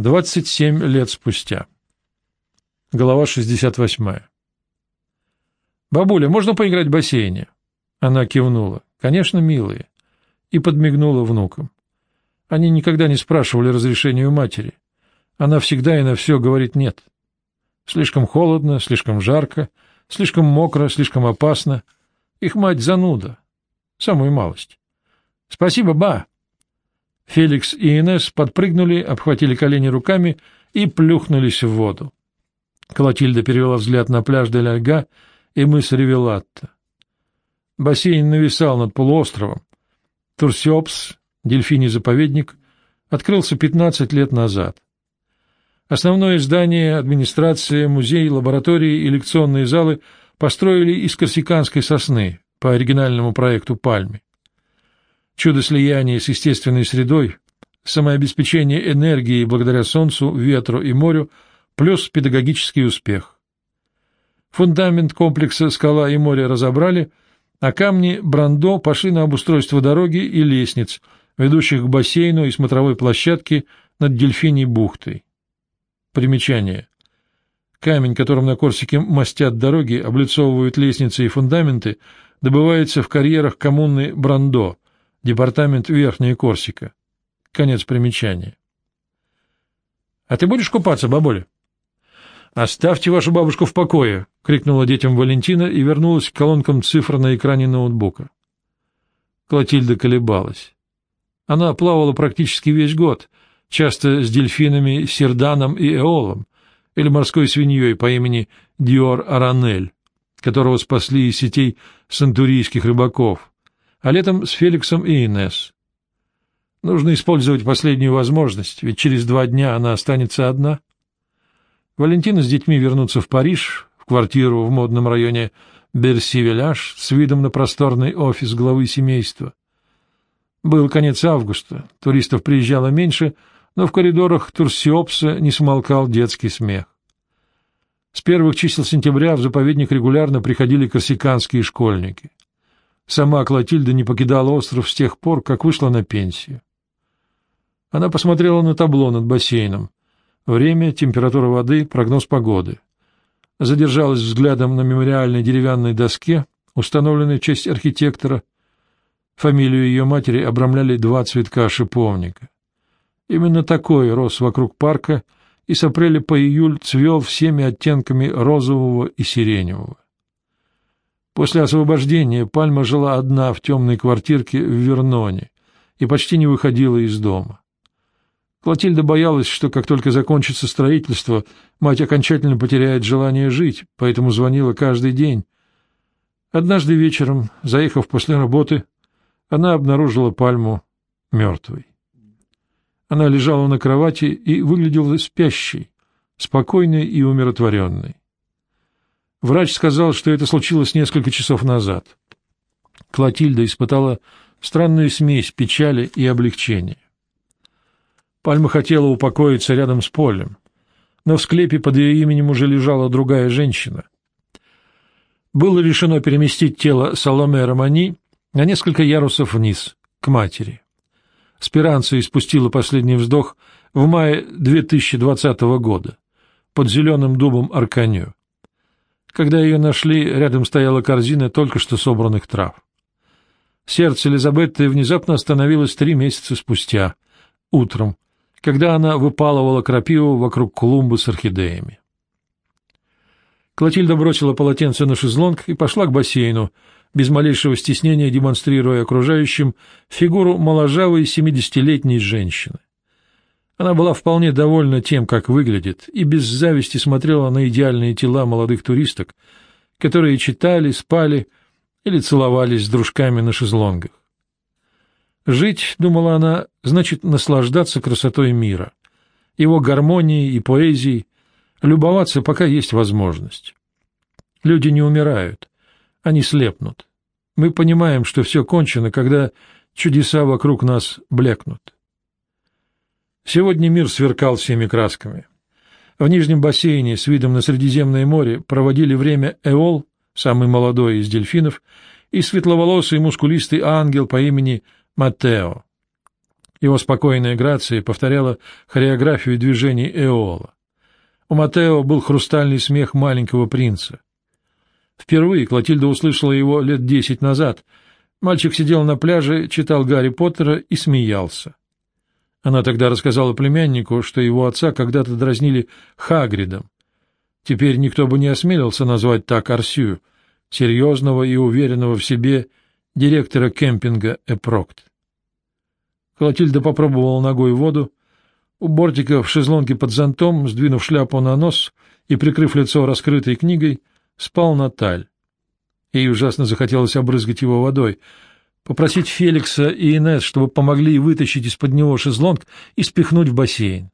27 лет спустя. Глава 68. «Бабуля, можно поиграть в бассейне?» Она кивнула. «Конечно, милые». И подмигнула внукам. Они никогда не спрашивали разрешения у матери. Она всегда и на все говорит «нет». Слишком холодно, слишком жарко, слишком мокро, слишком опасно. Их мать зануда. Самую малость. «Спасибо, ба!» Феликс и Инес подпрыгнули, обхватили колени руками и плюхнулись в воду. Клотильда перевела взгляд на пляж Дель Альга и мыс Ревелатта. Бассейн нависал над полуостровом. Турсиопс, дельфиний заповедник, открылся 15 лет назад. Основное здание, администрация, музей, лаборатории и лекционные залы построили из корсиканской сосны по оригинальному проекту Пальми чудо слияния с естественной средой, самообеспечение энергией благодаря солнцу, ветру и морю, плюс педагогический успех. Фундамент комплекса «Скала и море» разобрали, а камни Брандо пошли на обустройство дороги и лестниц, ведущих к бассейну и смотровой площадке над Дельфиней бухтой. Примечание. Камень, которым на Корсике мастят дороги, облицовывают лестницы и фундаменты, добывается в карьерах коммуны Брандо, департамент Верхняя Корсика. Конец примечания. — А ты будешь купаться, бабуля? — Оставьте вашу бабушку в покое! — крикнула детям Валентина и вернулась к колонкам цифр на экране ноутбука. Клотильда колебалась. Она плавала практически весь год, часто с дельфинами Серданом и Эолом, или морской свиньей по имени Диор Аранель, которого спасли из сетей сантурийских рыбаков, а летом с Феликсом и Инесс. Нужно использовать последнюю возможность, ведь через два дня она останется одна. Валентина с детьми вернутся в Париж, в квартиру в модном районе Берси-Виляж с видом на просторный офис главы семейства. Был конец августа, туристов приезжало меньше, но в коридорах Турсиопса не смолкал детский смех. С первых чисел сентября в заповедник регулярно приходили корсиканские школьники. Сама Клотильда не покидала остров с тех пор, как вышла на пенсию. Она посмотрела на табло над бассейном. Время, температура воды, прогноз погоды. Задержалась взглядом на мемориальной деревянной доске, установленной в честь архитектора. Фамилию ее матери обрамляли два цветка шиповника. Именно такой рос вокруг парка и с апреля по июль цвел всеми оттенками розового и сиреневого. После освобождения Пальма жила одна в темной квартирке в Верноне и почти не выходила из дома. Клотильда боялась, что как только закончится строительство, мать окончательно потеряет желание жить, поэтому звонила каждый день. Однажды вечером, заехав после работы, она обнаружила Пальму мертвой. Она лежала на кровати и выглядела спящей, спокойной и умиротворенной. Врач сказал, что это случилось несколько часов назад. Клотильда испытала странную смесь печали и облегчения. Пальма хотела упокоиться рядом с полем, но в склепе под ее именем уже лежала другая женщина. Было решено переместить тело Саломе Романи на несколько ярусов вниз, к матери. Спиранция испустила последний вздох в мае 2020 года под зеленым дубом Арканю. Когда ее нашли, рядом стояла корзина только что собранных трав. Сердце Элизабетты внезапно остановилось три месяца спустя, утром, когда она выпалывала крапиву вокруг клумбы с орхидеями. Клотильда бросила полотенце на шезлонг и пошла к бассейну, без малейшего стеснения демонстрируя окружающим фигуру моложавой семидесятилетней женщины. Она была вполне довольна тем, как выглядит, и без зависти смотрела на идеальные тела молодых туристок, которые читали, спали или целовались с дружками на шезлонгах. Жить, думала она, значит наслаждаться красотой мира, его гармонией и поэзией, любоваться, пока есть возможность. Люди не умирают, они слепнут. Мы понимаем, что все кончено, когда чудеса вокруг нас блекнут. Сегодня мир сверкал всеми красками. В нижнем бассейне с видом на Средиземное море проводили время Эол, самый молодой из дельфинов, и светловолосый мускулистый ангел по имени Матео. Его спокойная грация повторяла хореографию движений Эола. У Матео был хрустальный смех маленького принца. Впервые Клотильда услышала его лет десять назад. Мальчик сидел на пляже, читал Гарри Поттера и смеялся. Она тогда рассказала племяннику, что его отца когда-то дразнили Хагридом. Теперь никто бы не осмелился назвать так Арсию, серьезного и уверенного в себе директора кемпинга Эпрокт. Клотильда попробовала ногой воду. У бортика в шезлонге под зонтом, сдвинув шляпу на нос и прикрыв лицо раскрытой книгой, спал Наталь. Ей ужасно захотелось обрызгать его водой, попросить Феликса и Инесс, чтобы помогли вытащить из-под него шезлонг и спихнуть в бассейн.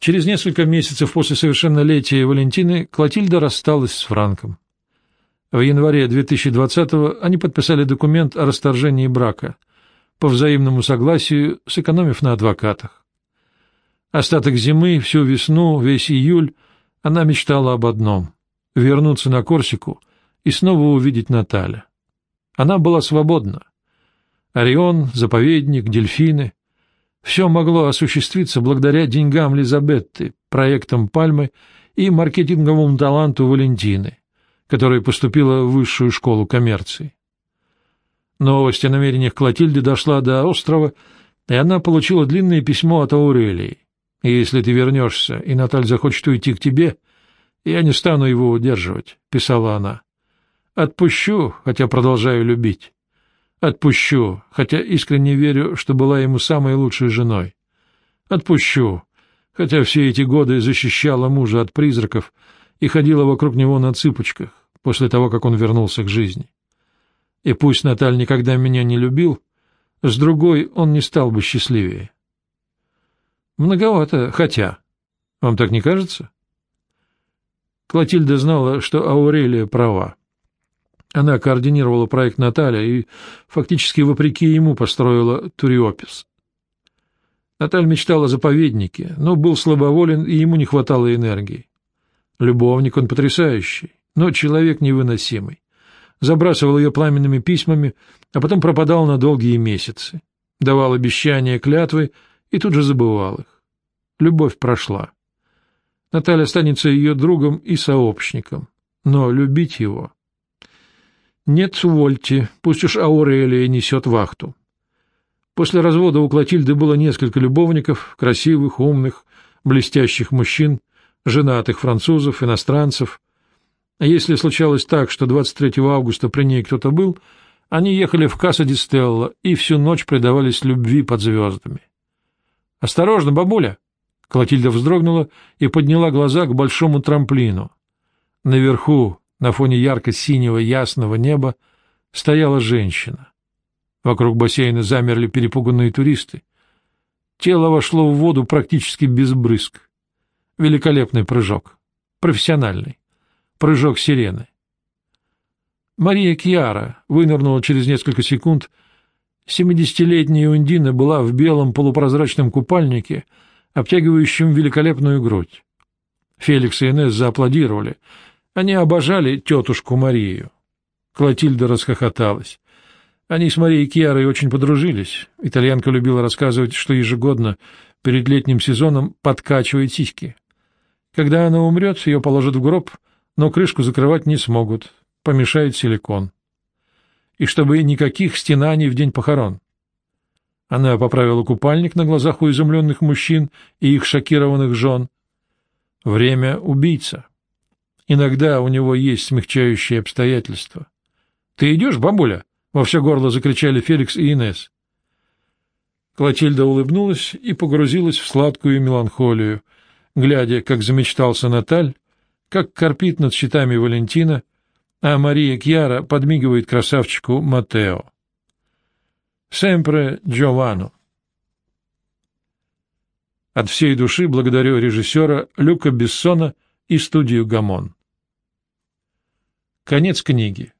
Через несколько месяцев после совершеннолетия Валентины Клотильда рассталась с Франком. В январе 2020-го они подписали документ о расторжении брака — по взаимному согласию, сэкономив на адвокатах. Остаток зимы, всю весну, весь июль она мечтала об одном — вернуться на Корсику и снова увидеть Наталя. Она была свободна. Орион, заповедник, дельфины — все могло осуществиться благодаря деньгам Лизабетты, проектам Пальмы и маркетинговому таланту Валентины, которая поступила в высшую школу коммерции. Новость о намерениях Клотильды дошла до острова, и она получила длинное письмо от Аурелии. Если ты вернешься, и Наталь захочет уйти к тебе, я не стану его удерживать, — писала она. Отпущу, хотя продолжаю любить. Отпущу, хотя искренне верю, что была ему самой лучшей женой. Отпущу, хотя все эти годы защищала мужа от призраков и ходила вокруг него на цыпочках после того, как он вернулся к жизни. И пусть Наталь никогда меня не любил, с другой он не стал бы счастливее. Многовато, хотя. Вам так не кажется? Клотильда знала, что Аурелия права. Она координировала проект Наталья и фактически вопреки ему построила Туриопис. Наталь мечтала о заповеднике, но был слабоволен, и ему не хватало энергии. Любовник он потрясающий, но человек невыносимый забрасывал ее пламенными письмами, а потом пропадал на долгие месяцы, давал обещания, клятвы и тут же забывал их. Любовь прошла. Наталья останется ее другом и сообщником, но любить его... Нет, увольте, пусть уж Аурелия несет вахту. После развода у Клотильды было несколько любовников, красивых, умных, блестящих мужчин, женатых французов, иностранцев, а если случалось так, что 23 августа при ней кто-то был, они ехали в Касса ди Стелла и всю ночь предавались любви под звездами. «Осторожно, бабуля!» Клотильда вздрогнула и подняла глаза к большому трамплину. Наверху, на фоне ярко-синего ясного неба, стояла женщина. Вокруг бассейна замерли перепуганные туристы. Тело вошло в воду практически без брызг. Великолепный прыжок. Профессиональный прыжок сирены. Мария Кьяра вынырнула через несколько секунд. Семидесятилетняя Ундина была в белом полупрозрачном купальнике, обтягивающем великолепную грудь. Феликс и Инесс зааплодировали. Они обожали тетушку Марию. Клотильда расхохоталась. Они с Марией Кьярой очень подружились. Итальянка любила рассказывать, что ежегодно перед летним сезоном подкачивает сиськи. Когда она умрет, ее положат в гроб — но крышку закрывать не смогут, помешает силикон. И чтобы никаких стенаний в день похорон. Она поправила купальник на глазах у изумленных мужчин и их шокированных жен. Время убийца. Иногда у него есть смягчающие обстоятельства. — Ты идешь, бабуля? — во все горло закричали Феликс и Инес. Клотильда улыбнулась и погрузилась в сладкую меланхолию, глядя, как замечтался Наталь, как корпит над щитами Валентина, а Мария Кьяра подмигивает красавчику Матео. «Семпре Джованну». От всей души благодарю режиссера Люка Бессона и студию «Гамон». Конец книги.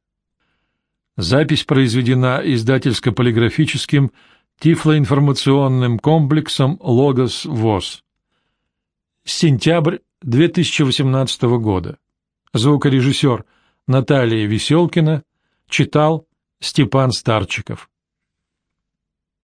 Запись произведена издательско-полиграфическим тифлоинформационным комплексом «Логос ВОЗ». Сентябрь 2018 года. Звукорежиссер Наталья Веселкина читал Степан Старчиков.